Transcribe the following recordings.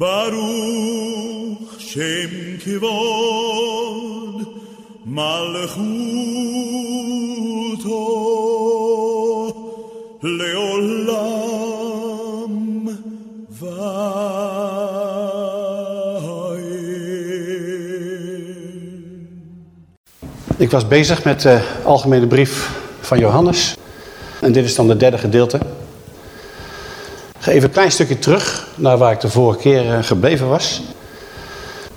Baruch Shem Kivod Malchuto Ik was bezig met de algemene brief van Johannes. En dit is dan het derde gedeelte. Ik ga even een klein stukje terug naar waar ik de vorige keer eh, gebleven was.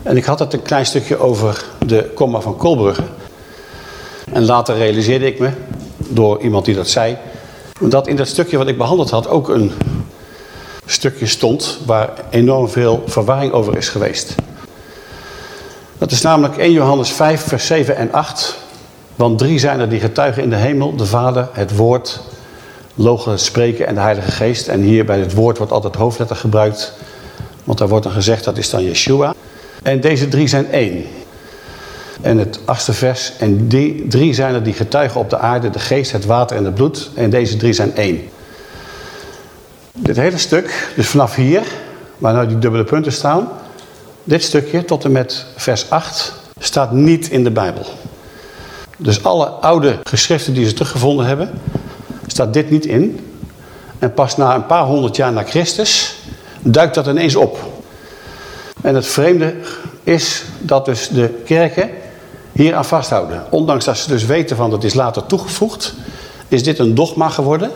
En ik had het een klein stukje over de komma van Kolbrugge. En later realiseerde ik me, door iemand die dat zei, dat in dat stukje wat ik behandeld had ook een stukje stond waar enorm veel verwarring over is geweest. Dat is namelijk 1 Johannes 5, vers 7 en 8. Want drie zijn er die getuigen in de hemel, de Vader, het Woord, Logen, Spreken en de Heilige Geest. En hier bij het Woord wordt altijd hoofdletter gebruikt, want daar wordt dan gezegd dat is dan Yeshua. En deze drie zijn één. En het achtste vers, en die drie zijn er die getuigen op de aarde, de geest, het water en het bloed. En deze drie zijn één. Dit hele stuk, dus vanaf hier, waar nou die dubbele punten staan, dit stukje tot en met vers 8 staat niet in de Bijbel. Dus alle oude geschriften die ze teruggevonden hebben, staat dit niet in. En pas na een paar honderd jaar na Christus duikt dat ineens op. En het vreemde is dat dus de kerken hier aan vasthouden. Ondanks dat ze dus weten van dat is later toegevoegd, is dit een dogma geworden.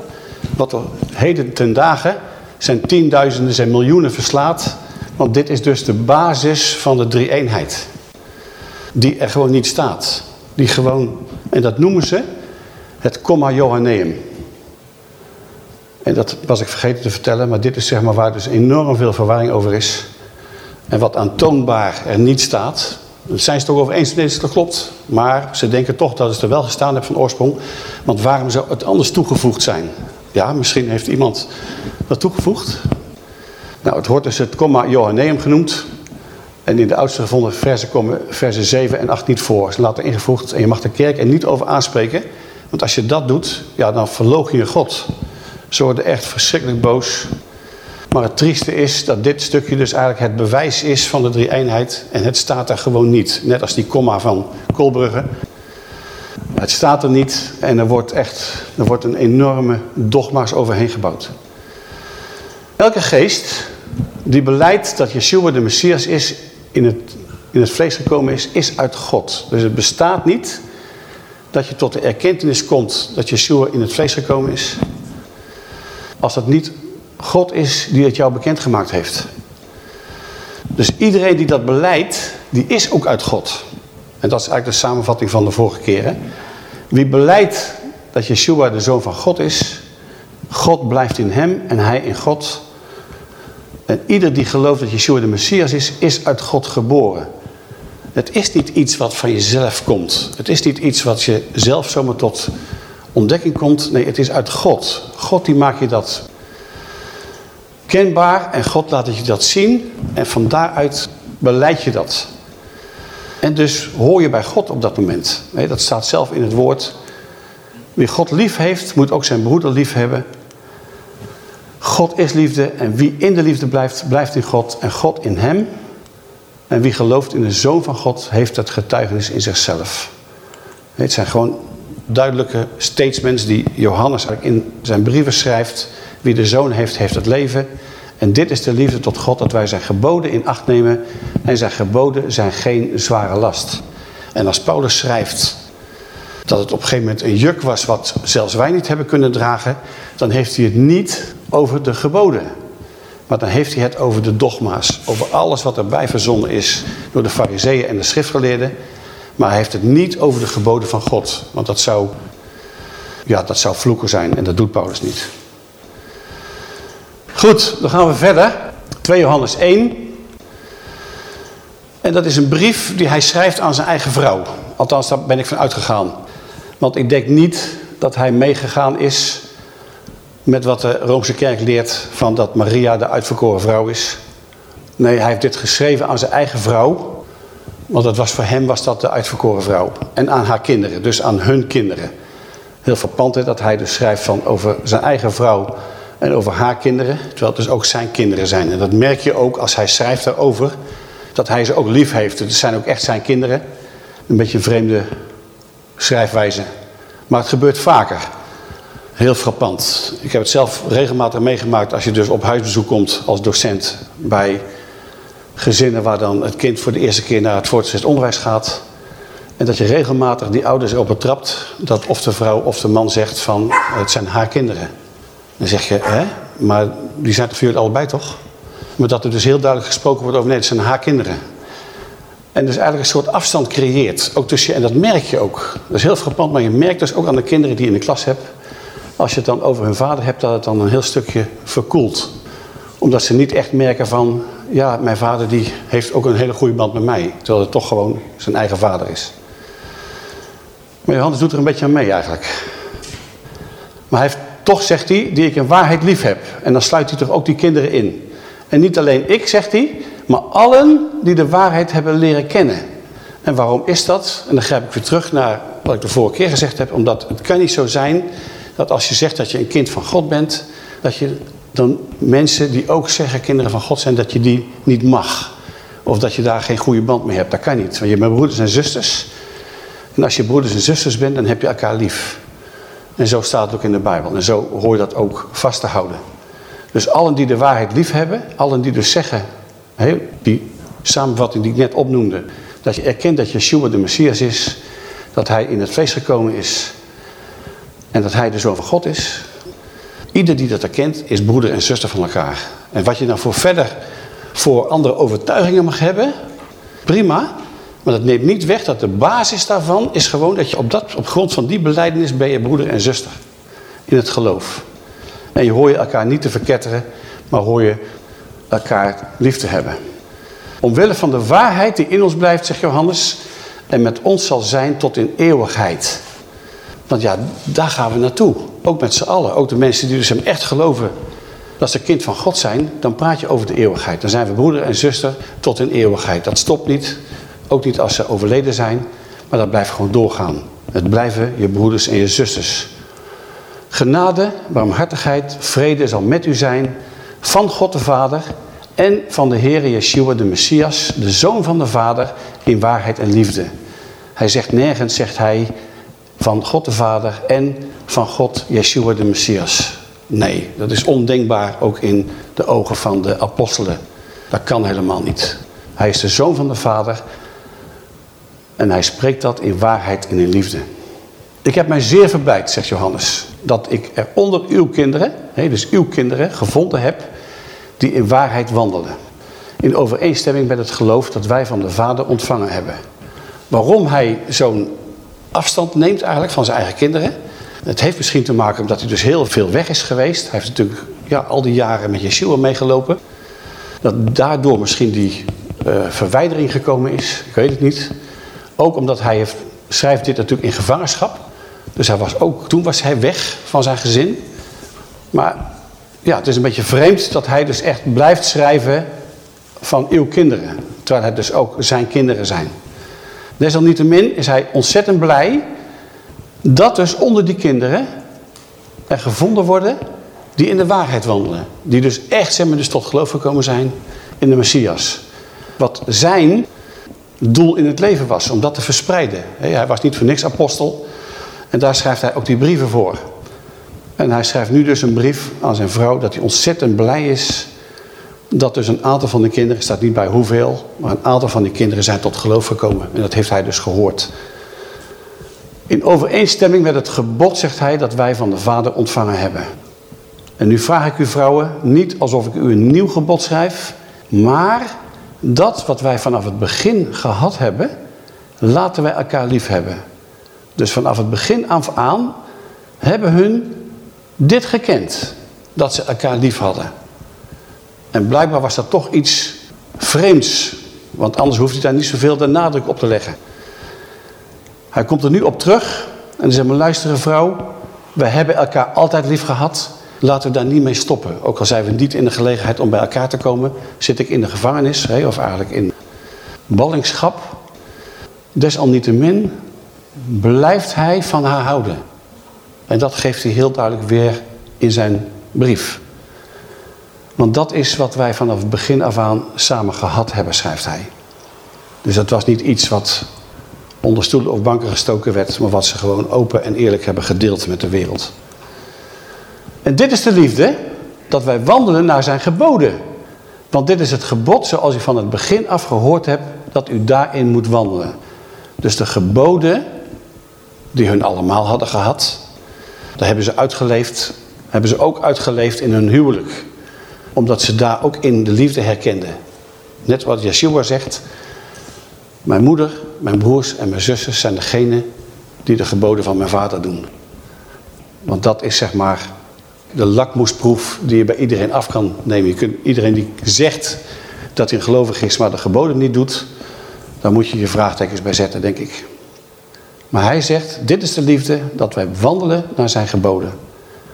Wat er heden ten dagen zijn tienduizenden, zijn miljoenen verslaat. Want dit is dus de basis van de drie-eenheid. Die er gewoon niet staat. Die gewoon, en dat noemen ze het comma Johanneum. En dat was ik vergeten te vertellen, maar dit is zeg maar waar dus enorm veel verwarring over is. En wat aantoonbaar er niet staat, daar zijn ze toch over eens dat dat klopt. Maar ze denken toch dat het er wel gestaan heeft van oorsprong. Want waarom zou het anders toegevoegd zijn? Ja, misschien heeft iemand dat toegevoegd. Nou, het wordt dus het comma Johanneum genoemd. En in de oudste gevonden versen komen versen 7 en 8 niet voor. Ze laten ingevoegd en je mag de kerk er niet over aanspreken. Want als je dat doet, ja, dan verloochen je God. Ze worden echt verschrikkelijk boos. Maar het trieste is dat dit stukje dus eigenlijk het bewijs is van de drie-eenheid. En het staat er gewoon niet. Net als die komma van Kolbrugge. Het staat er niet en er wordt echt er wordt een enorme dogma's overheen gebouwd. Elke geest die beleidt dat Yeshua de Messias is, in het, in het vlees gekomen is, is uit God. Dus het bestaat niet dat je tot de erkentenis komt dat Yeshua in het vlees gekomen is. Als dat niet God is die het jou bekendgemaakt heeft. Dus iedereen die dat beleidt, die is ook uit God. En dat is eigenlijk de samenvatting van de vorige keren. Wie beleidt dat Yeshua de Zoon van God is, God blijft in hem en hij in God. En ieder die gelooft dat Yeshua de Messias is, is uit God geboren. Het is niet iets wat van jezelf komt. Het is niet iets wat je zelf zomaar tot ontdekking komt. Nee, het is uit God. God die maakt je dat kenbaar en God laat je dat zien. En van daaruit beleid je dat. En dus hoor je bij God op dat moment. Dat staat zelf in het woord. Wie God lief heeft, moet ook zijn broeder lief hebben. God is liefde en wie in de liefde blijft, blijft in God en God in hem. En wie gelooft in de Zoon van God, heeft het getuigenis in zichzelf. Het zijn gewoon duidelijke statements die Johannes in zijn brieven schrijft. Wie de Zoon heeft, heeft het leven. En dit is de liefde tot God, dat wij zijn geboden in acht nemen. En zijn geboden zijn geen zware last. En als Paulus schrijft dat het op een gegeven moment een juk was wat zelfs wij niet hebben kunnen dragen. Dan heeft hij het niet over de geboden. Maar dan heeft hij het over de dogma's. Over alles wat erbij verzonnen is door de fariseeën en de schriftgeleerden. Maar hij heeft het niet over de geboden van God. Want dat zou, ja, dat zou vloeken zijn en dat doet Paulus niet. Goed, dan gaan we verder. 2 Johannes 1. En dat is een brief die hij schrijft aan zijn eigen vrouw. Althans, daar ben ik van uitgegaan. Want ik denk niet dat hij meegegaan is met wat de Roomse kerk leert van dat Maria de uitverkoren vrouw is. Nee, hij heeft dit geschreven aan zijn eigen vrouw. Want dat was voor hem was dat de uitverkoren vrouw. En aan haar kinderen, dus aan hun kinderen. Heel verpand dat hij dus schrijft van over zijn eigen vrouw en over haar kinderen. Terwijl het dus ook zijn kinderen zijn. En dat merk je ook als hij schrijft daarover. Dat hij ze ook lief heeft. Het zijn ook echt zijn kinderen. Een beetje een vreemde schrijfwijze. Maar het gebeurt vaker. Heel frappant. Ik heb het zelf regelmatig meegemaakt als je dus op huisbezoek komt als docent bij gezinnen waar dan het kind voor de eerste keer naar het voortgezet onderwijs gaat. En dat je regelmatig die ouders erop betrapt dat of de vrouw of de man zegt van het zijn haar kinderen. Dan zeg je, hè, maar die zijn toch voor jullie allebei toch? Maar dat er dus heel duidelijk gesproken wordt over nee, het zijn haar kinderen. En dus eigenlijk een soort afstand creëert. Ook tussen en dat merk je ook. Dat is heel frappant, maar je merkt dus ook aan de kinderen die je in de klas hebt. Als je het dan over hun vader hebt, dat het dan een heel stukje verkoelt. Omdat ze niet echt merken van, ja, mijn vader die heeft ook een hele goede band met mij. Terwijl het toch gewoon zijn eigen vader is. Maar Johannes doet er een beetje aan mee eigenlijk. Maar hij heeft, toch zegt hij, die ik in waarheid lief heb. En dan sluit hij toch ook die kinderen in. En niet alleen ik, zegt hij, maar allen die de waarheid hebben leren kennen. En waarom is dat? En dan grijp ik weer terug naar wat ik de vorige keer gezegd heb. Omdat het kan niet zo zijn dat als je zegt dat je een kind van God bent... dat je dan mensen die ook zeggen kinderen van God zijn, dat je die niet mag. Of dat je daar geen goede band mee hebt. Dat kan niet. Want je bent broeders en zusters. En als je broeders en zusters bent, dan heb je elkaar lief. En zo staat het ook in de Bijbel. En zo hoor je dat ook vast te houden. Dus allen die de waarheid lief hebben, allen die dus zeggen, die samenvatting die ik net opnoemde, dat je erkent dat Yeshua de Messias is, dat hij in het vlees gekomen is en dat hij de Zoon van God is. Ieder die dat erkent is broeder en zuster van elkaar. En wat je dan voor verder voor andere overtuigingen mag hebben, prima. Maar dat neemt niet weg dat de basis daarvan is gewoon dat je op, dat, op grond van die beleidenis ben je broeder en zuster. In het geloof. En je hoor je elkaar niet te verketteren, maar hoor je elkaar lief te hebben. Omwille van de waarheid die in ons blijft, zegt Johannes, en met ons zal zijn tot in eeuwigheid. Want ja, daar gaan we naartoe. Ook met z'n allen. Ook de mensen die dus hem echt geloven dat ze kind van God zijn. Dan praat je over de eeuwigheid. Dan zijn we broeder en zuster tot in eeuwigheid. Dat stopt niet. Ook niet als ze overleden zijn. Maar dat blijft gewoon doorgaan. Het blijven je broeders en je zusters. Genade, barmhartigheid, vrede zal met u zijn van God de Vader en van de Heer Yeshua de Messias, de Zoon van de Vader, in waarheid en liefde. Hij zegt nergens, zegt hij, van God de Vader en van God Yeshua de Messias. Nee, dat is ondenkbaar ook in de ogen van de apostelen. Dat kan helemaal niet. Hij is de Zoon van de Vader en hij spreekt dat in waarheid en in liefde. Ik heb mij zeer verblijd, zegt Johannes, dat ik er onder uw kinderen, dus uw kinderen, gevonden heb die in waarheid wandelen. In overeenstemming met het geloof dat wij van de Vader ontvangen hebben. Waarom hij zo'n afstand neemt eigenlijk van zijn eigen kinderen. Het heeft misschien te maken omdat hij dus heel veel weg is geweest. Hij heeft natuurlijk ja, al die jaren met Yeshua meegelopen. Dat daardoor misschien die uh, verwijdering gekomen is. Ik weet het niet. Ook omdat hij heeft, schrijft dit natuurlijk in gevangenschap. Dus hij was ook, toen was hij weg van zijn gezin. Maar ja, het is een beetje vreemd dat hij dus echt blijft schrijven van uw kinderen. Terwijl het dus ook zijn kinderen zijn. Desalniettemin is hij ontzettend blij dat dus onder die kinderen er gevonden worden die in de waarheid wandelen. Die dus echt zeg dus tot geloof gekomen zijn in de Messias. Wat zijn doel in het leven was, om dat te verspreiden. Hij was niet voor niks apostel. En daar schrijft hij ook die brieven voor. En hij schrijft nu dus een brief aan zijn vrouw dat hij ontzettend blij is dat dus een aantal van de kinderen, staat niet bij hoeveel, maar een aantal van die kinderen zijn tot geloof gekomen. En dat heeft hij dus gehoord. In overeenstemming met het gebod zegt hij dat wij van de Vader ontvangen hebben. En nu vraag ik u vrouwen, niet alsof ik u een nieuw gebod schrijf, maar dat wat wij vanaf het begin gehad hebben, laten wij elkaar lief hebben. Dus vanaf het begin af aan hebben hun dit gekend, dat ze elkaar lief hadden. En blijkbaar was dat toch iets vreemds. Want anders hoeft hij daar niet zoveel de nadruk op te leggen. Hij komt er nu op terug. En zegt me, luisteren vrouw. We hebben elkaar altijd lief gehad. Laten we daar niet mee stoppen. Ook al zijn we niet in de gelegenheid om bij elkaar te komen. Zit ik in de gevangenis, of eigenlijk in ballingschap. Desalniettemin blijft hij van haar houden. En dat geeft hij heel duidelijk weer in zijn brief. Want dat is wat wij vanaf het begin af aan samen gehad hebben, schrijft hij. Dus dat was niet iets wat onder stoelen of banken gestoken werd, maar wat ze gewoon open en eerlijk hebben gedeeld met de wereld. En dit is de liefde, dat wij wandelen naar zijn geboden. Want dit is het gebod zoals u van het begin af gehoord hebt, dat u daarin moet wandelen. Dus de geboden die hun allemaal hadden gehad, daar hebben ze uitgeleefd, hebben ze ook uitgeleefd in hun huwelijk. Omdat ze daar ook in de liefde herkenden. Net wat Yeshua zegt, mijn moeder, mijn broers en mijn zussen zijn degene die de geboden van mijn vader doen. Want dat is zeg maar de lakmoesproef die je bij iedereen af kan nemen. Je kunt, iedereen die zegt dat hij gelovig is, maar de geboden niet doet, dan moet je je vraagtekens bij zetten, denk ik. Maar hij zegt, dit is de liefde, dat wij wandelen naar zijn geboden.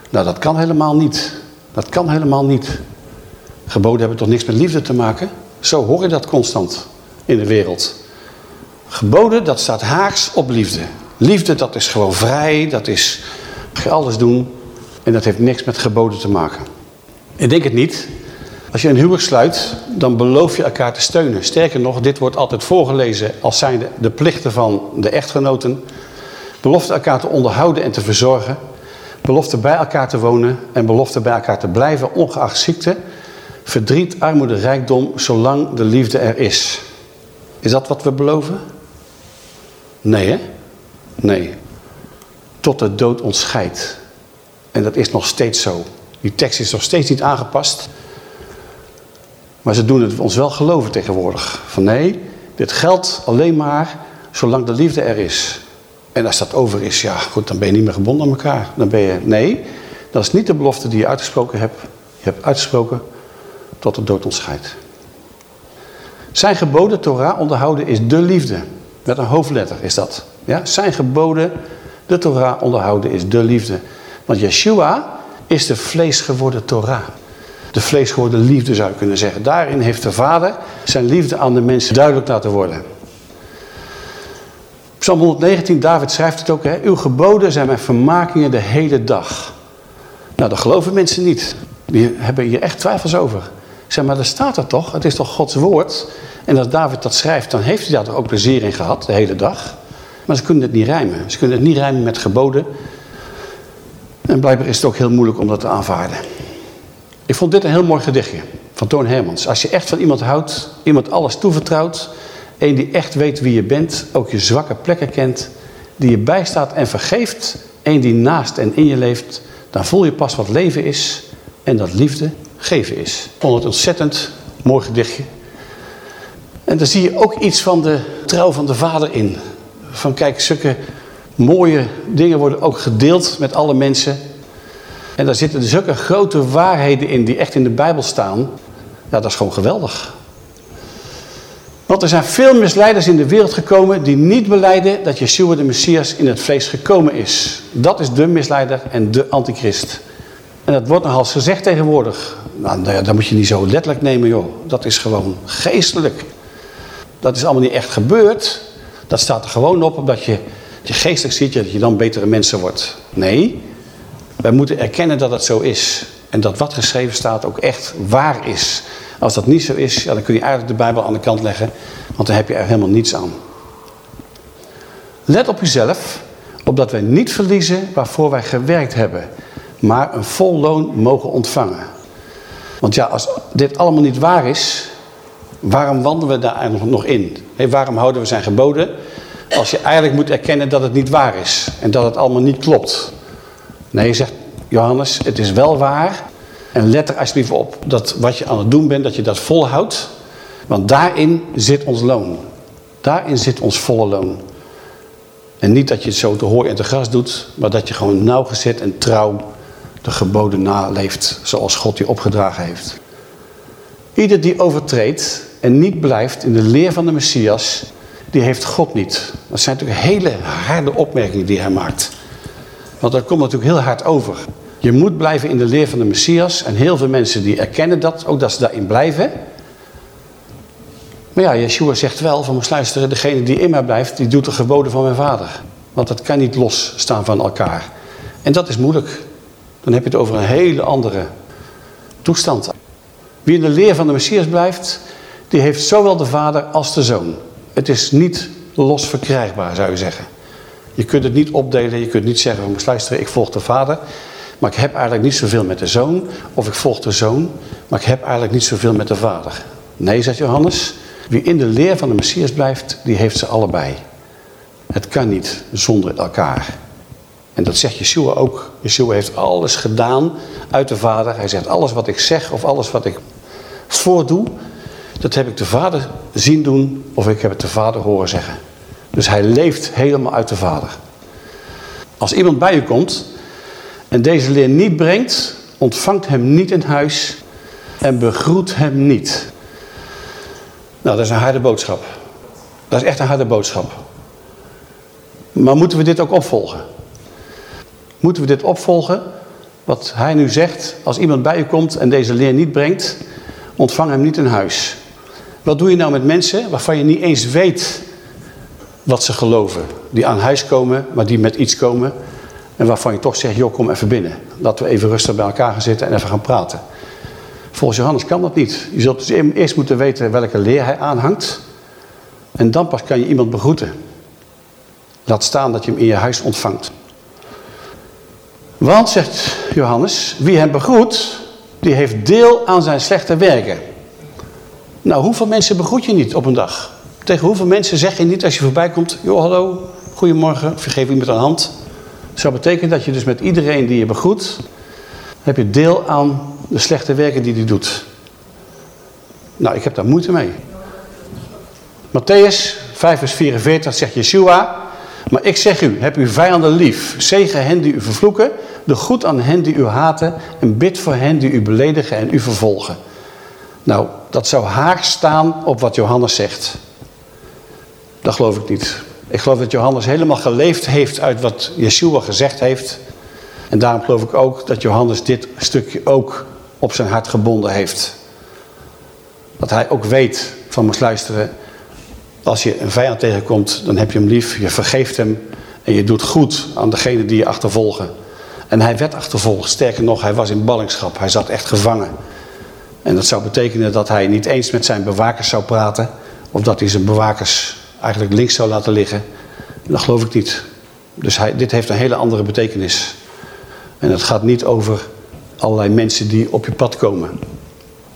Nou, dat kan helemaal niet. Dat kan helemaal niet. Geboden hebben toch niks met liefde te maken? Zo hoor je dat constant in de wereld. Geboden, dat staat haaks op liefde. Liefde, dat is gewoon vrij, dat is alles doen. En dat heeft niks met geboden te maken. Ik denk het niet. Als je een huwelijk sluit, dan beloof je elkaar te steunen. Sterker nog, dit wordt altijd voorgelezen als zijnde de plichten van de echtgenoten. Belofte elkaar te onderhouden en te verzorgen. Belofte bij elkaar te wonen en belofte bij elkaar te blijven, ongeacht ziekte, verdriet, armoede, rijkdom, zolang de liefde er is. Is dat wat we beloven? Nee, hè? Nee. Tot de dood ons scheidt. En dat is nog steeds zo. Die tekst is nog steeds niet aangepast. Maar ze doen het ons wel geloven tegenwoordig. Van nee, dit geldt alleen maar zolang de liefde er is. En als dat over is, ja goed, dan ben je niet meer gebonden aan elkaar. Dan ben je, nee, dat is niet de belofte die je uitgesproken hebt. Je hebt uitgesproken tot de dood ons scheidt. Zijn geboden Torah onderhouden is de liefde. Met een hoofdletter is dat. Ja? Zijn geboden, de Torah onderhouden is de liefde. Want Yeshua is de vlees geworden Torah. De vlees geworden liefde zou je kunnen zeggen. Daarin heeft de vader zijn liefde aan de mensen duidelijk laten worden. Psalm 119, David schrijft het ook. Hè? Uw geboden zijn mijn vermakingen de hele dag. Nou, dat geloven mensen niet. Die hebben hier echt twijfels over. Zeg maar, daar staat er toch. Het is toch Gods woord. En als David dat schrijft, dan heeft hij daar toch ook plezier in gehad, de hele dag. Maar ze kunnen het niet rijmen. Ze kunnen het niet rijmen met geboden. En blijkbaar is het ook heel moeilijk om dat te aanvaarden. Ik vond dit een heel mooi gedichtje van Toon Hermans. Als je echt van iemand houdt, iemand alles toevertrouwt... een die echt weet wie je bent, ook je zwakke plekken kent... die je bijstaat en vergeeft... een die naast en in je leeft... dan voel je pas wat leven is en dat liefde geven is. Ik vond het ontzettend mooi gedichtje. En daar zie je ook iets van de trouw van de vader in. Van kijk, zulke mooie dingen worden ook gedeeld met alle mensen. En daar zitten zulke grote waarheden in die echt in de Bijbel staan. Ja, dat is gewoon geweldig. Want er zijn veel misleiders in de wereld gekomen die niet beleiden dat Yeshua de Messias in het vlees gekomen is. Dat is de misleider en de antichrist. En dat wordt nogal gezegd tegenwoordig. Nou, dat moet je niet zo letterlijk nemen, joh. Dat is gewoon geestelijk. Dat is allemaal niet echt gebeurd. Dat staat er gewoon op omdat je, je geestelijk ziet dat je dan betere mensen wordt. Nee, wij moeten erkennen dat het zo is. En dat wat geschreven staat ook echt waar is. Als dat niet zo is, ja, dan kun je eigenlijk de Bijbel aan de kant leggen. Want dan heb je er helemaal niets aan. Let op jezelf, opdat wij niet verliezen waarvoor wij gewerkt hebben. Maar een vol loon mogen ontvangen. Want ja, als dit allemaal niet waar is, waarom wandelen we daar eigenlijk nog in? waarom houden we zijn geboden? Als je eigenlijk moet erkennen dat het niet waar is. En dat het allemaal niet klopt. Nee, zegt Johannes, het is wel waar. En let er alsjeblieft op dat wat je aan het doen bent, dat je dat volhoudt. Want daarin zit ons loon. Daarin zit ons volle loon. En niet dat je het zo te hoor en te gras doet, maar dat je gewoon nauwgezet en trouw de geboden naleeft zoals God die opgedragen heeft. Ieder die overtreedt en niet blijft in de leer van de Messias, die heeft God niet. Dat zijn natuurlijk hele harde opmerkingen die hij maakt. Want dat komt natuurlijk heel hard over. Je moet blijven in de leer van de Messias. En heel veel mensen die erkennen dat, ook dat ze daarin blijven. Maar ja, Yeshua zegt wel van, luisteren, degene die in mij blijft, die doet de geboden van mijn vader. Want dat kan niet losstaan van elkaar. En dat is moeilijk. Dan heb je het over een hele andere toestand. Wie in de leer van de Messias blijft, die heeft zowel de vader als de zoon. Het is niet los verkrijgbaar, zou je zeggen. Je kunt het niet opdelen, je kunt niet zeggen, van luisteren, ik volg de vader, maar ik heb eigenlijk niet zoveel met de zoon. Of ik volg de zoon, maar ik heb eigenlijk niet zoveel met de vader. Nee, zegt Johannes, wie in de leer van de Messias blijft, die heeft ze allebei. Het kan niet zonder elkaar. En dat zegt Yeshua ook. Yeshua heeft alles gedaan uit de Vader. Hij zegt alles wat ik zeg of alles wat ik voordoe, dat heb ik de Vader zien doen of ik heb het de Vader horen zeggen. Dus hij leeft helemaal uit de Vader. Als iemand bij u komt en deze leer niet brengt, ontvangt hem niet in huis en begroet hem niet. Nou, dat is een harde boodschap. Dat is echt een harde boodschap. Maar moeten we dit ook opvolgen? Moeten we dit opvolgen? Wat hij nu zegt, als iemand bij u komt en deze leer niet brengt, ontvang hem niet in huis. Wat doe je nou met mensen waarvan je niet eens weet wat ze geloven? Die aan huis komen, maar die met iets komen en waarvan je toch zegt, joh kom even binnen. Laten we even rustig bij elkaar gaan zitten en even gaan praten. Volgens Johannes kan dat niet. Je zult dus eerst moeten weten welke leer hij aanhangt. En dan pas kan je iemand begroeten. Laat staan dat je hem in je huis ontvangt. Want, zegt Johannes, wie hem begroet, die heeft deel aan zijn slechte werken. Nou, hoeveel mensen begroet je niet op een dag? Tegen hoeveel mensen zeg je niet als je voorbij komt... joh, hallo, goedemorgen, vergeef iemand een hand. Dat zou betekenen dat je dus met iedereen die je begroet... heb je deel aan de slechte werken die hij doet. Nou, ik heb daar moeite mee. Matthäus 5 vers 44 zegt Yeshua... Maar ik zeg u, heb uw vijanden lief. Zegen hen die u vervloeken. Doe goed aan hen die u haten. En bid voor hen die u beledigen en u vervolgen. Nou, dat zou haak staan op wat Johannes zegt. Dat geloof ik niet. Ik geloof dat Johannes helemaal geleefd heeft uit wat Yeshua gezegd heeft. En daarom geloof ik ook dat Johannes dit stukje ook op zijn hart gebonden heeft. Dat hij ook weet van moest luisteren. Als je een vijand tegenkomt, dan heb je hem lief, je vergeeft hem en je doet goed aan degene die je achtervolgen. En hij werd achtervolgd, sterker nog, hij was in ballingschap, hij zat echt gevangen. En dat zou betekenen dat hij niet eens met zijn bewakers zou praten, of dat hij zijn bewakers eigenlijk links zou laten liggen. Dat geloof ik niet. Dus hij, dit heeft een hele andere betekenis. En het gaat niet over allerlei mensen die op je pad komen.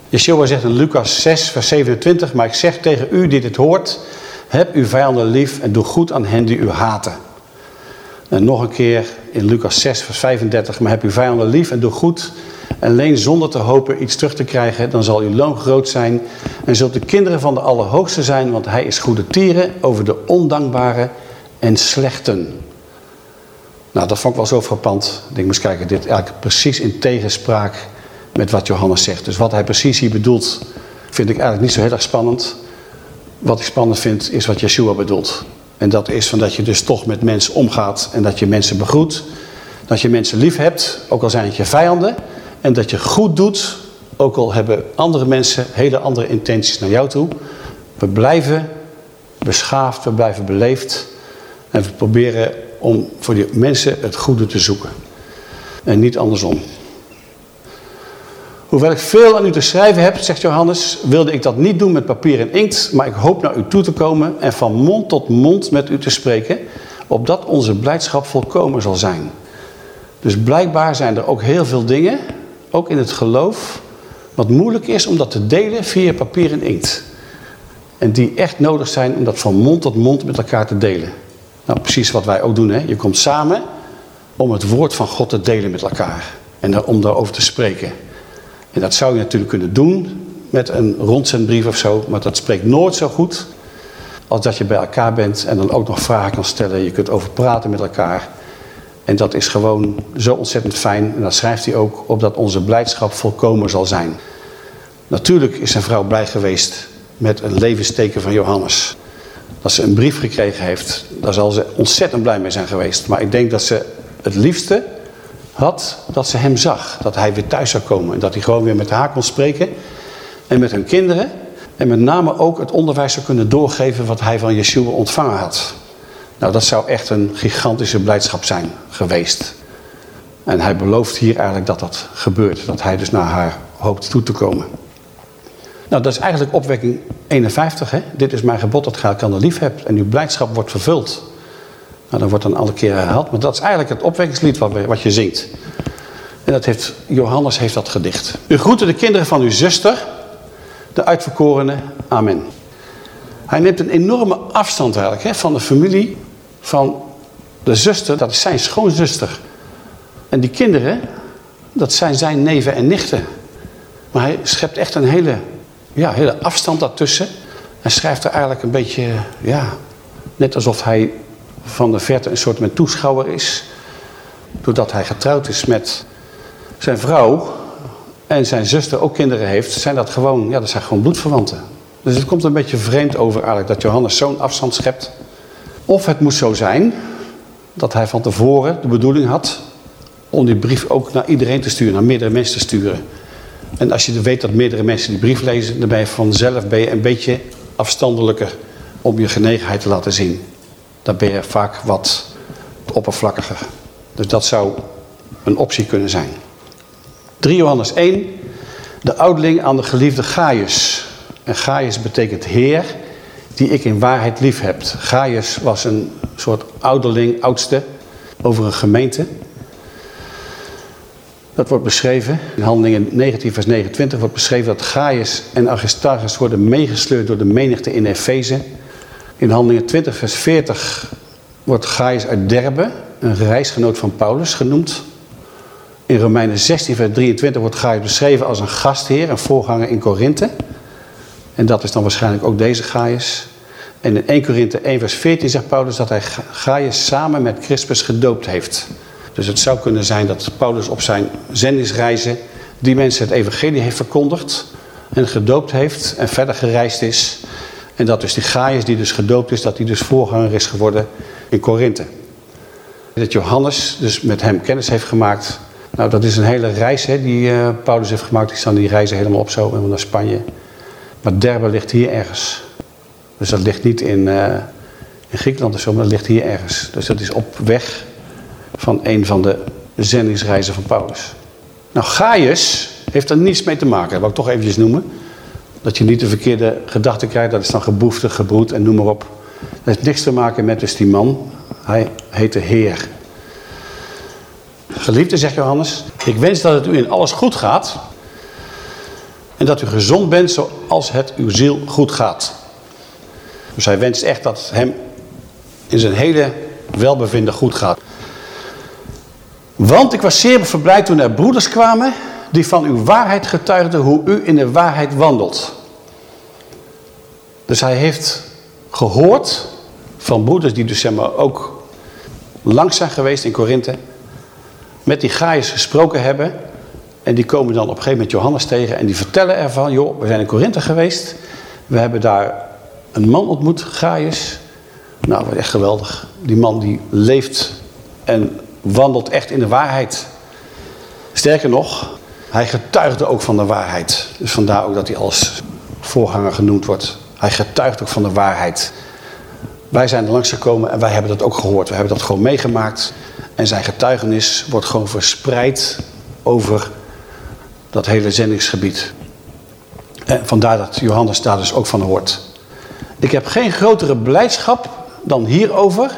Yeshua zegt in Lucas 6, vers 27, maar ik zeg tegen u die dit hoort, heb uw vijanden lief en doe goed aan hen die u haten. En nog een keer in Lucas 6, vers 35, maar heb uw vijanden lief en doe goed. En alleen zonder te hopen iets terug te krijgen, dan zal uw loon groot zijn. En zult de kinderen van de Allerhoogste zijn, want hij is goede tieren over de ondankbare en slechten. Nou, dat vond ik wel zo frappant. Ik moest kijken, dit eigenlijk precies in tegenspraak met wat Johannes zegt. Dus wat hij precies hier bedoelt, vind ik eigenlijk niet zo heel erg spannend. Wat ik spannend vind, is wat Yeshua bedoelt. En dat is van dat je dus toch met mensen omgaat en dat je mensen begroet. Dat je mensen lief hebt, ook al zijn het je vijanden. En dat je goed doet, ook al hebben andere mensen hele andere intenties naar jou toe. We blijven beschaafd, we blijven beleefd. En we proberen om voor die mensen het goede te zoeken. En niet andersom. Hoewel ik veel aan u te schrijven heb, zegt Johannes, wilde ik dat niet doen met papier en inkt, maar ik hoop naar u toe te komen en van mond tot mond met u te spreken, opdat onze blijdschap volkomen zal zijn. Dus blijkbaar zijn er ook heel veel dingen, ook in het geloof, wat moeilijk is om dat te delen via papier en inkt. En die echt nodig zijn om dat van mond tot mond met elkaar te delen. Nou, precies wat wij ook doen. Hè? Je komt samen om het woord van God te delen met elkaar. En om daarover te spreken. En dat zou je natuurlijk kunnen doen met een rondzendbrief of zo. Maar dat spreekt nooit zo goed als dat je bij elkaar bent en dan ook nog vragen kan stellen. Je kunt over praten met elkaar. En dat is gewoon zo ontzettend fijn. En dat schrijft hij ook, opdat onze blijdschap volkomen zal zijn. Natuurlijk is zijn vrouw blij geweest met een levensteken van Johannes. Dat ze een brief gekregen heeft, daar zal ze ontzettend blij mee zijn geweest. Maar ik denk dat ze het liefste had dat ze hem zag. Dat hij weer thuis zou komen. En dat hij gewoon weer met haar kon spreken. En met hun kinderen. En met name ook het onderwijs zou kunnen doorgeven wat hij van Yeshua ontvangen had. Nou, dat zou echt een gigantische blijdschap zijn geweest. En hij belooft hier eigenlijk dat dat gebeurt. Dat hij dus naar haar hoopt toe te komen. Nou, dat is eigenlijk opwekking 51. Hè? Dit is mijn gebod dat gij elkaar lief hebt. En uw blijdschap wordt vervuld. Nou, dat wordt dan alle keer herhaald. Maar dat is eigenlijk het opwekkingslied wat, wat je zingt. En dat heeft, Johannes heeft dat gedicht. U groette de kinderen van uw zuster, de uitverkorene. Amen. Hij neemt een enorme afstand eigenlijk hè, van de familie van de zuster. Dat is zijn schoonzuster. En die kinderen, dat zijn zijn neven en nichten. Maar hij schept echt een hele, ja, hele afstand daartussen. En schrijft er eigenlijk een beetje, ja, net alsof hij van de verte een soort toeschouwer is. Doordat hij getrouwd is met zijn vrouw en zijn zuster ook kinderen heeft, zijn dat gewoon, ja, dat zijn gewoon bloedverwanten. Dus het komt een beetje vreemd over eigenlijk dat Johannes zo'n afstand schept. Of het moet zo zijn dat hij van tevoren de bedoeling had om die brief ook naar iedereen te sturen, naar meerdere mensen te sturen. En als je weet dat meerdere mensen die brief lezen, dan ben je vanzelf een beetje afstandelijker om je genegenheid te laten zien. Dan ben je vaak wat oppervlakkiger. Dus dat zou een optie kunnen zijn. 3 Johannes 1. De oudeling aan de geliefde Gaius. En Gaius betekent heer die ik in waarheid lief heb. Gaius was een soort ouderling, oudste over een gemeente. Dat wordt beschreven, in handelingen 19 vers 29 wordt beschreven dat Gaius en Aristarchus worden meegesleurd door de menigte in Efeze. In handelingen 20 vers 40 wordt Gaius uit Derbe, een reisgenoot van Paulus, genoemd. In Romeinen 16 vers 23 wordt Gaius beschreven als een gastheer, een voorganger in Korinthe. En dat is dan waarschijnlijk ook deze Gaius. En in 1 Korinthe 1 vers 14 zegt Paulus dat hij Gaius samen met Crispus gedoopt heeft. Dus het zou kunnen zijn dat Paulus op zijn zendingsreizen die mensen het evangelie heeft verkondigd en gedoopt heeft en verder gereisd is. En dat dus die Gaius die dus gedoopt is, dat hij dus voorganger is geworden in Korinthe. Dat Johannes dus met hem kennis heeft gemaakt. Nou, dat is een hele reis hè, die uh, Paulus heeft gemaakt. Die staan die reizen helemaal op zo, helemaal naar Spanje. Maar Derbe ligt hier ergens. Dus dat ligt niet in, uh, in Griekenland of zo, maar dat ligt hier ergens. Dus dat is op weg van een van de zendingsreizen van Paulus. Nou, Gaius heeft er niets mee te maken, dat wil ik toch eventjes noemen. Dat je niet de verkeerde gedachten krijgt, dat is dan geboefte, gebroed en noem maar op. Dat heeft niks te maken met dus die man. Hij heet de Heer. Geliefde, zegt Johannes, ik wens dat het u in alles goed gaat. En dat u gezond bent zoals het uw ziel goed gaat. Dus hij wenst echt dat hem in zijn hele welbevinden goed gaat. Want ik was zeer verblijd toen er broeders kwamen die van uw waarheid getuigden hoe u in de waarheid wandelt. Dus hij heeft gehoord van broeders die dus zeg maar ook langs zijn geweest in Korinthe. Met die Gaius gesproken hebben. En die komen dan op een gegeven moment Johannes tegen en die vertellen ervan, joh, we zijn in Korinthe geweest. We hebben daar een man ontmoet, Gaius. Nou, wat echt geweldig. Die man die leeft en wandelt echt in de waarheid. Sterker nog, hij getuigde ook van de waarheid. Dus vandaar ook dat hij als voorganger genoemd wordt. Hij getuigt ook van de waarheid. Wij zijn er langs gekomen en wij hebben dat ook gehoord. We hebben dat gewoon meegemaakt. En zijn getuigenis wordt gewoon verspreid over dat hele zendingsgebied. En vandaar dat Johannes daar dus ook van hoort. Ik heb geen grotere blijdschap dan hierover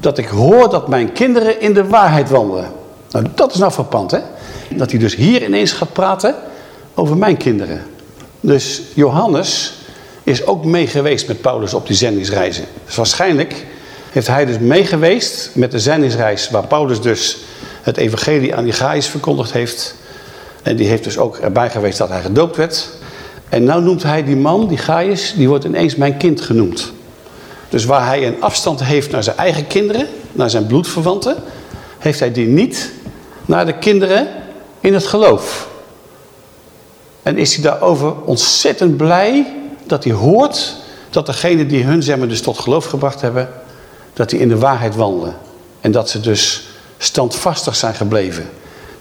dat ik hoor dat mijn kinderen in de waarheid wandelen. Nou, dat is nou verpand, hè? Dat hij dus hier ineens gaat praten over mijn kinderen. Dus Johannes is ook meegeweest met Paulus op die zendingsreizen. Dus waarschijnlijk heeft hij dus meegeweest met de zendingsreis... waar Paulus dus het evangelie aan die Gaius verkondigd heeft. En die heeft dus ook erbij geweest dat hij gedoopt werd. En nou noemt hij die man, die Gaius, die wordt ineens mijn kind genoemd. Dus waar hij een afstand heeft naar zijn eigen kinderen, naar zijn bloedverwanten, heeft hij die niet naar de kinderen in het geloof. En is hij daarover ontzettend blij dat hij hoort dat degene die hun maar, dus tot geloof gebracht hebben, dat die in de waarheid wandelen. En dat ze dus standvastig zijn gebleven.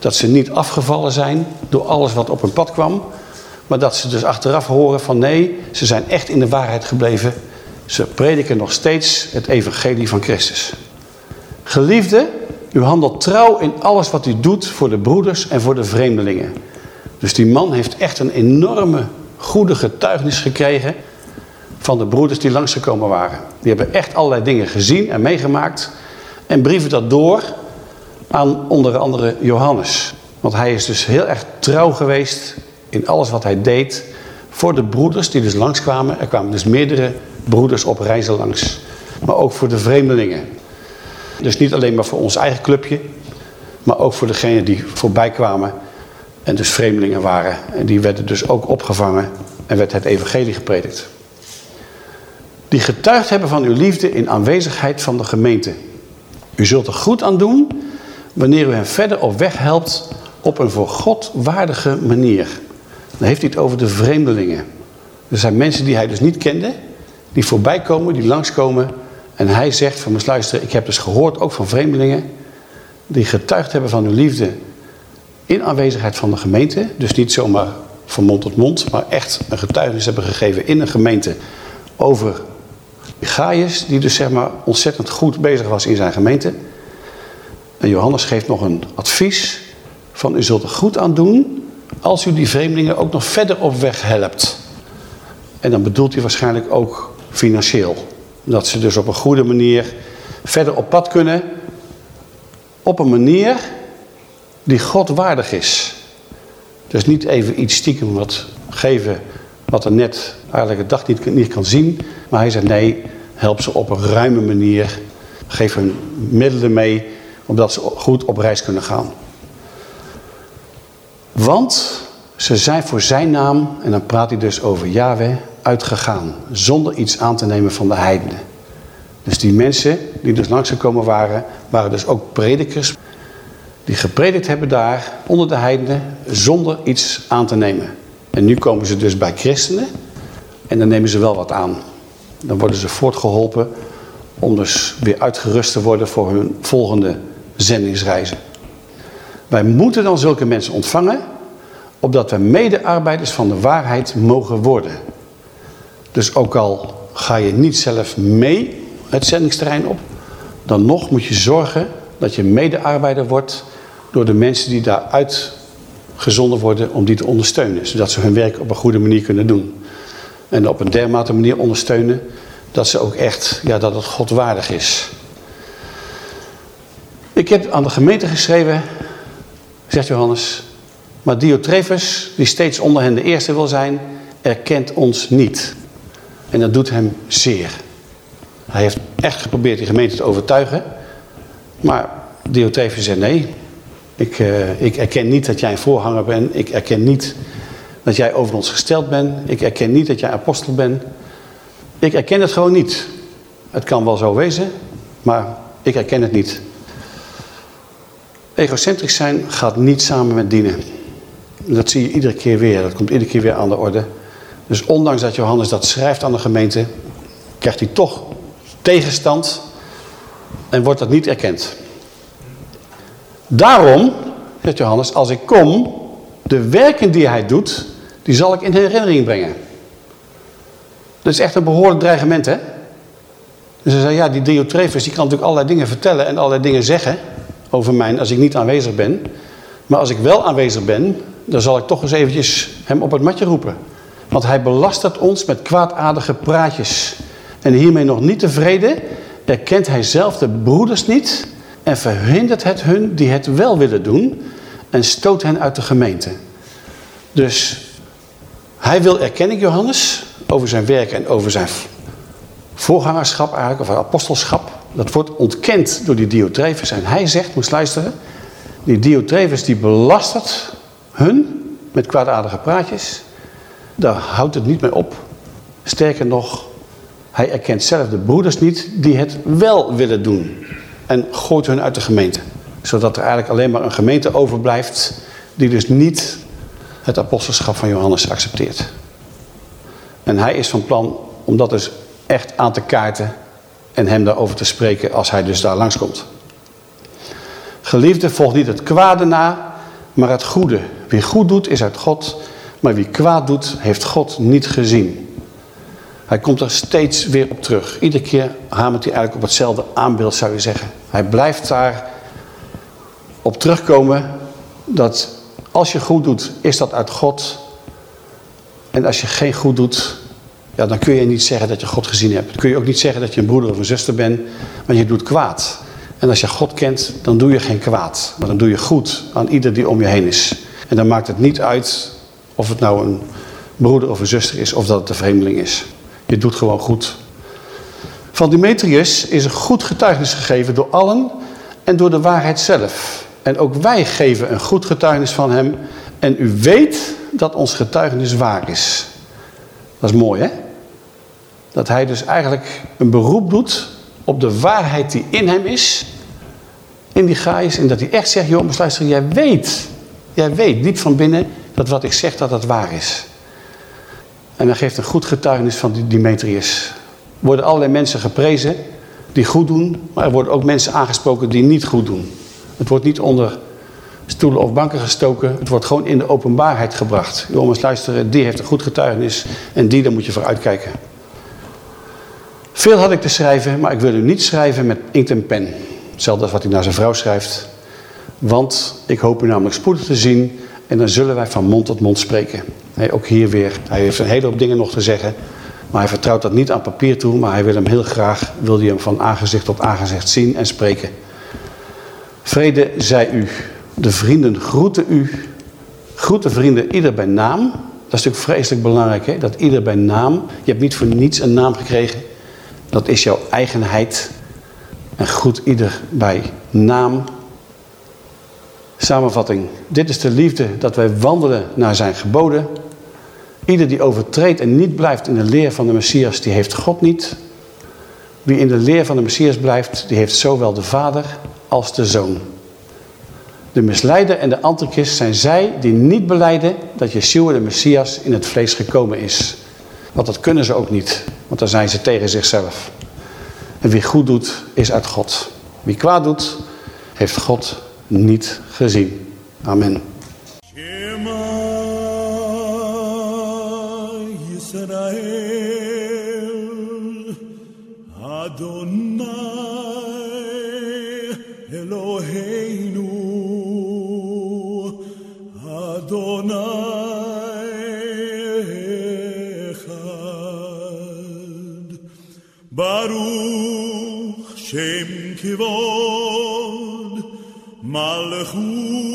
Dat ze niet afgevallen zijn door alles wat op hun pad kwam. Maar dat ze dus achteraf horen van nee, ze zijn echt in de waarheid gebleven. Ze prediken nog steeds het evangelie van Christus. Geliefde, u handelt trouw in alles wat u doet voor de broeders en voor de vreemdelingen. Dus die man heeft echt een enorme goede getuigenis gekregen van de broeders die langsgekomen waren. Die hebben echt allerlei dingen gezien en meegemaakt en brieven dat door aan onder andere Johannes. Want hij is dus heel erg trouw geweest in alles wat hij deed voor de broeders die dus langskwamen. Er kwamen dus meerdere broeders op reizen langs. Maar ook voor de vreemdelingen. Dus niet alleen maar voor ons eigen clubje. Maar ook voor degenen die voorbij kwamen. En dus vreemdelingen waren. En die werden dus ook opgevangen. En werd het evangelie gepredikt. Die getuigd hebben van uw liefde in aanwezigheid van de gemeente. U zult er goed aan doen wanneer u hen verder op weg helpt op een voor God waardige manier. Dan heeft hij het over de vreemdelingen. Er zijn mensen die hij dus niet kende, die voorbij komen, die langskomen. En hij zegt van, mijn luister, ik heb dus gehoord, ook van vreemdelingen, die getuigd hebben van hun liefde in aanwezigheid van de gemeente. Dus niet zomaar van mond tot mond, maar echt een getuigenis hebben gegeven in een gemeente over Gaius, die dus zeg maar ontzettend goed bezig was in zijn gemeente. En Johannes geeft nog een advies van u zult er goed aan doen als u die vreemdelingen ook nog verder op weg helpt. En dan bedoelt hij waarschijnlijk ook financieel. Dat ze dus op een goede manier verder op pad kunnen. Op een manier die God waardig is. Dus niet even iets stiekem wat geven wat er net eigenlijk het dag niet, niet kan zien. Maar hij zegt nee, help ze op een ruime manier. Geef hun middelen mee, omdat ze goed op reis kunnen gaan. Want ze zijn voor zijn naam, en dan praat hij dus over Yahweh, uitgegaan. Zonder iets aan te nemen van de heidenen. Dus die mensen die dus langsgekomen waren, waren dus ook predikers. Die gepredikt hebben daar onder de heidenen zonder iets aan te nemen. En nu komen ze dus bij christenen en dan nemen ze wel wat aan. Dan worden ze voortgeholpen om dus weer uitgerust te worden voor hun volgende zendingsreizen. Wij moeten dan zulke mensen ontvangen, opdat we medearbeiders van de waarheid mogen worden. Dus ook al ga je niet zelf mee het zendingsterrein op, dan nog moet je zorgen dat je medearbeider wordt door de mensen die daar uitgezonden worden om die te ondersteunen. Zodat ze hun werk op een goede manier kunnen doen. En op een dermate manier ondersteunen dat ze ook echt, ja, dat het God waardig is. Ik heb aan de gemeente geschreven, zegt Johannes, maar Diotrefus, die steeds onder hen de eerste wil zijn, erkent ons niet. En dat doet hem zeer. Hij heeft echt geprobeerd die gemeente te overtuigen. Maar Diotrefus zei nee. Ik, uh, ik erken niet dat jij een voorhanger bent. Ik erken niet dat jij over ons gesteld bent. Ik erken niet dat jij apostel bent. Ik erken het gewoon niet. Het kan wel zo wezen, maar ik erken het niet. Egocentrisch zijn gaat niet samen met dienen. Dat zie je iedere keer weer. Dat komt iedere keer weer aan de orde. Dus ondanks dat Johannes dat schrijft aan de gemeente, krijgt hij toch tegenstand en wordt dat niet erkend. Daarom, zegt Johannes, als ik kom, de werken die hij doet, die zal ik in herinnering brengen. Dat is echt een behoorlijk dreigement, hè? Dus hij zei, ja, die Diotrefus, die kan natuurlijk allerlei dingen vertellen en allerlei dingen zeggen over mij als ik niet aanwezig ben. Maar als ik wel aanwezig ben, dan zal ik toch eens eventjes hem op het matje roepen. Want hij belastert ons met kwaadaardige praatjes. En hiermee nog niet tevreden, erkent hij zelf de broeders niet en verhindert het hun die het wel willen doen en stoot hen uit de gemeente. Dus hij wil erkenning, Johannes, over zijn werk en over zijn voorgangerschap eigenlijk, of apostelschap. Dat wordt ontkend door die Diotrefus. En hij zegt, moest luisteren, die Diotrefus die belastert hun met kwaadaardige praatjes. Daar houdt het niet mee op. Sterker nog, hij erkent zelf de broeders niet die het wel willen doen. En gooit hun uit de gemeente. Zodat er eigenlijk alleen maar een gemeente overblijft die dus niet het apostelschap van Johannes accepteert. En hij is van plan om dat dus echt aan te kaarten en hem daarover te spreken als hij dus daar langskomt. Geliefde, volg niet het kwade na, maar het goede. Wie goed doet, is uit God, maar wie kwaad doet, heeft God niet gezien. Hij komt er steeds weer op terug. Iedere keer hamert hij eigenlijk op hetzelfde aanbeeld, zou je zeggen. Hij blijft daar op terugkomen dat als je goed doet, is dat uit God. En als je geen goed doet, ja, dan kun je niet zeggen dat je God gezien hebt. Dan kun je ook niet zeggen dat je een broeder of een zuster bent, maar je doet kwaad. En als je God kent, dan doe je geen kwaad. Maar dan doe je goed aan ieder die om je heen is. En dan maakt het niet uit of het nou een broeder of een zuster is of dat het een vreemdeling is. Je doet gewoon goed. Van Demetrius is een goed getuigenis gegeven door allen en door de waarheid zelf. En ook wij geven een goed getuigenis van hem. En u weet dat ons getuigenis waar is. Dat is mooi hè? Dat hij dus eigenlijk een beroep doet op de waarheid die in hem is. In die Gaius. En dat hij echt zegt, jongens luister, jij weet. Jij weet diep van binnen dat wat ik zeg dat dat waar is. En hij geeft een goed getuigenis van Demetrius. Er worden allerlei mensen geprezen die goed doen. Maar er worden ook mensen aangesproken die niet goed doen. Het wordt niet onder stoelen of banken gestoken. Het wordt gewoon in de openbaarheid gebracht. Jongens, luisteren, die heeft een goed getuigenis. En die, daar moet je voor uitkijken. Veel had ik te schrijven, maar ik wil u niet schrijven met inkt en pen. Hetzelfde als wat hij naar zijn vrouw schrijft. Want ik hoop u namelijk spoedig te zien en dan zullen wij van mond tot mond spreken. ook hier weer, hij heeft een hele hoop dingen nog te zeggen. Maar hij vertrouwt dat niet aan papier toe, maar hij wil hem heel graag, wil hij hem van aangezicht tot aangezicht zien en spreken. Vrede zij u. De vrienden groeten u. Groet de vrienden ieder bij naam. Dat is natuurlijk vreselijk belangrijk, hè? dat ieder bij naam. Je hebt niet voor niets een naam gekregen. Dat is jouw eigenheid. En groet ieder bij naam. Samenvatting. Dit is de liefde dat wij wandelen naar zijn geboden. Ieder die overtreedt en niet blijft in de leer van de Messias, die heeft God niet. Wie in de leer van de Messias blijft, die heeft zowel de Vader als de Zoon. De misleider en de antichrist zijn zij die niet beleiden dat Yeshua de Messias in het vlees gekomen is. Want dat kunnen ze ook niet, want dan zijn ze tegen zichzelf. En wie goed doet, is uit God. Wie kwaad doet, heeft God niet gezien. Amen. שם כבוד מלכות